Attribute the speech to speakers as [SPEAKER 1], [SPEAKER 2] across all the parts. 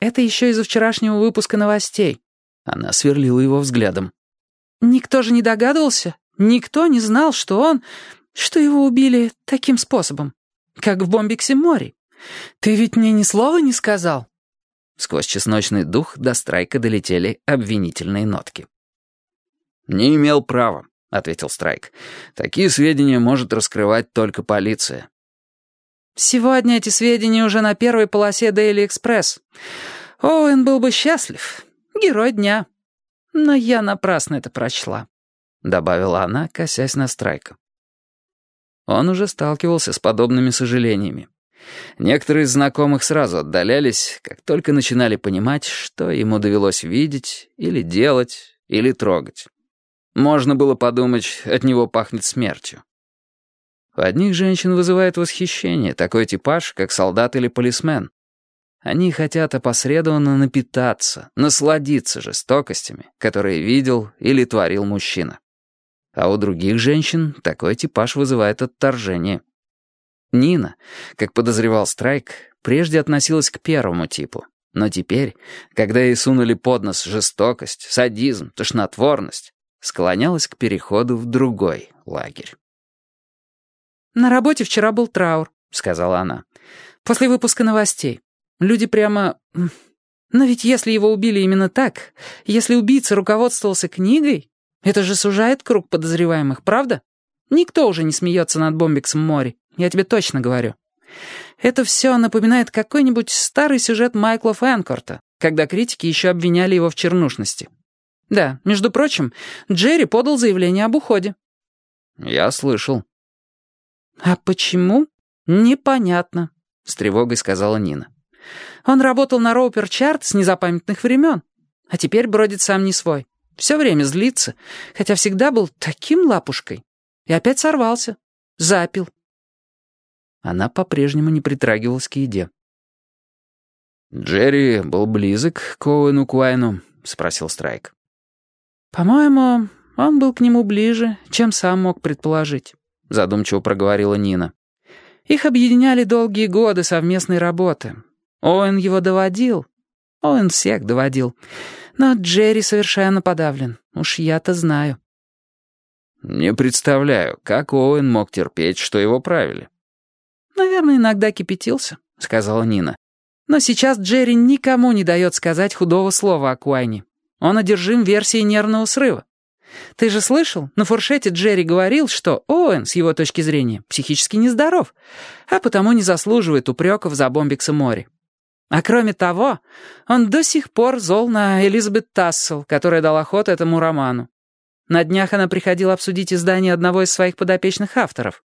[SPEAKER 1] Это еще из-за вчерашнего выпуска новостей».
[SPEAKER 2] Она сверлила его взглядом.
[SPEAKER 1] «Никто же не догадывался? Никто не знал, что он... что его убили таким способом, как в Бомбиксе море. Ты ведь мне ни слова не сказал?»
[SPEAKER 2] Сквозь чесночный дух до Страйка долетели обвинительные нотки. «Не имел права», — ответил Страйк. «Такие сведения может раскрывать только полиция».
[SPEAKER 1] «Сегодня эти сведения уже на первой полосе Daily Express. Оуэн был бы счастлив. Герой дня. Но я напрасно это прочла», — добавила она, косясь на Страйка.
[SPEAKER 2] Он уже сталкивался с подобными сожалениями. Некоторые из знакомых сразу отдалялись, как только начинали понимать, что ему довелось видеть или делать, или трогать. Можно было подумать, от него пахнет смертью. У одних женщин вызывает восхищение такой типаж, как солдат или полисмен. Они хотят опосредованно напитаться, насладиться жестокостями, которые видел или творил мужчина. А у других женщин такой типаж вызывает отторжение. Нина, как подозревал Страйк, прежде относилась к первому типу. Но теперь, когда ей сунули под нос жестокость, садизм, тошнотворность, склонялась к переходу в другой лагерь.
[SPEAKER 1] «На работе вчера был траур», — сказала она. «После выпуска новостей. Люди прямо... Но ведь если его убили именно так, если убийца руководствовался книгой, это же сужает круг подозреваемых, правда? Никто уже не смеется над Бомбиксом море, я тебе точно говорю. Это все напоминает какой-нибудь старый сюжет Майкла Фэнкорта, когда критики еще обвиняли его в чернушности. Да, между прочим, Джерри подал заявление об уходе.
[SPEAKER 2] Я слышал.
[SPEAKER 1] А почему? Непонятно, с тревогой сказала Нина. Он работал на Роупер Чарт с незапамятных времен, а теперь бродит сам не свой. Все время злится, хотя всегда был таким лапушкой. И опять сорвался. Запил.
[SPEAKER 2] Она по-прежнему не притрагивалась к еде. «Джерри был близок к Оуэну Куайну?» — спросил Страйк.
[SPEAKER 1] «По-моему, он был к нему ближе, чем сам мог предположить», — задумчиво проговорила Нина. «Их объединяли долгие годы совместной работы. Оуэн его доводил. Оуэн всех доводил. Но Джерри совершенно подавлен. Уж я-то знаю».
[SPEAKER 2] «Не представляю, как Оуэн мог терпеть, что его правили».
[SPEAKER 1] «Наверное, иногда кипятился», — сказала Нина. «Но сейчас Джерри никому не дает сказать худого слова о Куайне. Он одержим версией нервного срыва. Ты же слышал, на фуршете Джерри говорил, что Оуэн, с его точки зрения, психически нездоров, а потому не заслуживает упреков за Бомбикса Мори. А кроме того, он до сих пор зол на Элизабет Тассел, которая дала ход этому роману. На днях она приходила обсудить издание одного из своих подопечных авторов.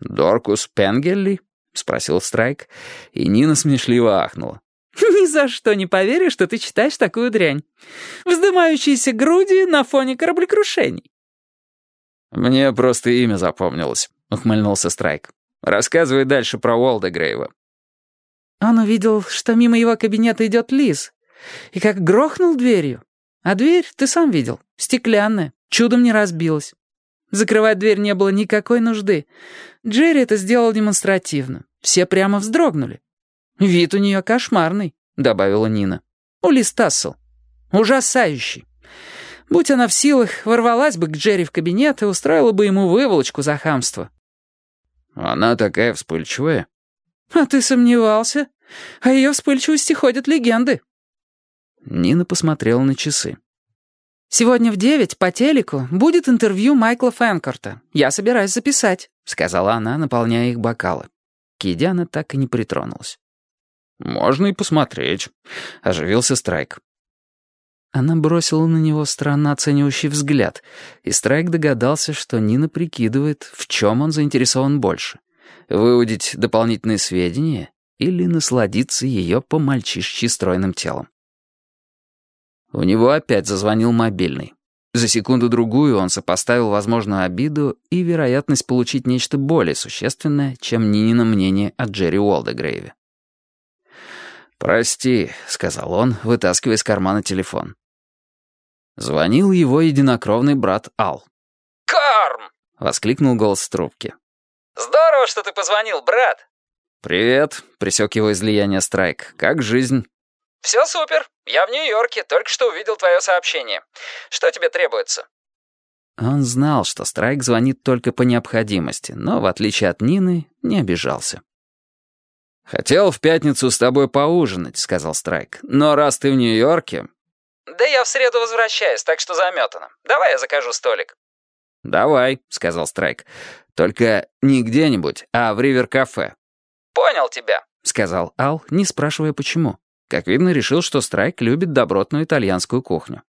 [SPEAKER 2] «Доркус Пенгелли?» — спросил Страйк, и Нина смешливо ахнула.
[SPEAKER 1] «Ни за что не поверю, что ты читаешь такую дрянь. Вздымающиеся груди на фоне кораблекрушений».
[SPEAKER 2] «Мне просто имя запомнилось», — ухмыльнулся Страйк. «Рассказывай дальше про Уолдегрейва».
[SPEAKER 1] Он увидел, что мимо его кабинета идет Лиз, и как грохнул дверью. А дверь, ты сам видел, стеклянная, чудом не разбилась. Закрывать дверь не было никакой нужды. Джерри это сделал демонстративно. Все прямо вздрогнули. «Вид у нее кошмарный», — добавила Нина. «У Лиз Тассел. Ужасающий. Будь она в силах, ворвалась бы к Джерри в кабинет и устроила бы ему выволочку за хамство».
[SPEAKER 2] «Она такая вспыльчивая».
[SPEAKER 1] «А ты сомневался? О ее вспыльчивости ходят легенды».
[SPEAKER 2] Нина посмотрела на часы.
[SPEAKER 1] «Сегодня в девять по телеку будет интервью Майкла Фэнкорта. Я собираюсь записать», — сказала она, наполняя их бокалы. К еде она так и не притронулась.
[SPEAKER 2] «Можно и посмотреть», — оживился Страйк.
[SPEAKER 1] Она бросила на него странно оценивающий взгляд, и Страйк догадался, что Нина прикидывает, в чем он заинтересован больше. Выудить дополнительные сведения или насладиться ее по-мальчишечьи стройным телом. У него опять зазвонил мобильный. За секунду-другую он сопоставил возможную обиду и вероятность получить нечто более существенное, чем Нинина мнение о Джерри Уолдегрейве.
[SPEAKER 2] «Прости», — сказал он, вытаскивая из кармана телефон. Звонил его единокровный брат Ал.
[SPEAKER 3] «Карм!»
[SPEAKER 2] — воскликнул голос в трубке.
[SPEAKER 3] «Здорово, что ты позвонил, брат!»
[SPEAKER 2] «Привет», — присек его излияние Страйк. «Как жизнь?»
[SPEAKER 3] «Все супер. Я в Нью-Йорке, только что увидел твое сообщение. Что тебе требуется?»
[SPEAKER 2] Он знал, что Страйк звонит только по необходимости, но, в отличие от Нины, не обижался. «Хотел в пятницу с тобой поужинать», — сказал Страйк. «Но раз ты в Нью-Йорке...»
[SPEAKER 3] «Да я в среду возвращаюсь, так что заметано. Давай я закажу столик».
[SPEAKER 2] «Давай», — сказал Страйк. «Только не где-нибудь, а в Ривер-кафе».
[SPEAKER 3] «Понял тебя», —
[SPEAKER 2] сказал Ал, не спрашивая почему. Как видно, решил, что Страйк любит добротную итальянскую кухню.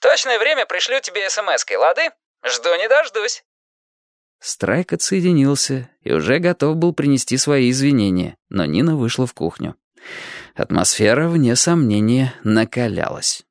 [SPEAKER 3] «Точное время пришлю тебе смс-кой, лады? Жду не дождусь».
[SPEAKER 2] Страйк отсоединился и уже готов был принести свои извинения, но Нина вышла в кухню. Атмосфера, вне сомнения, накалялась.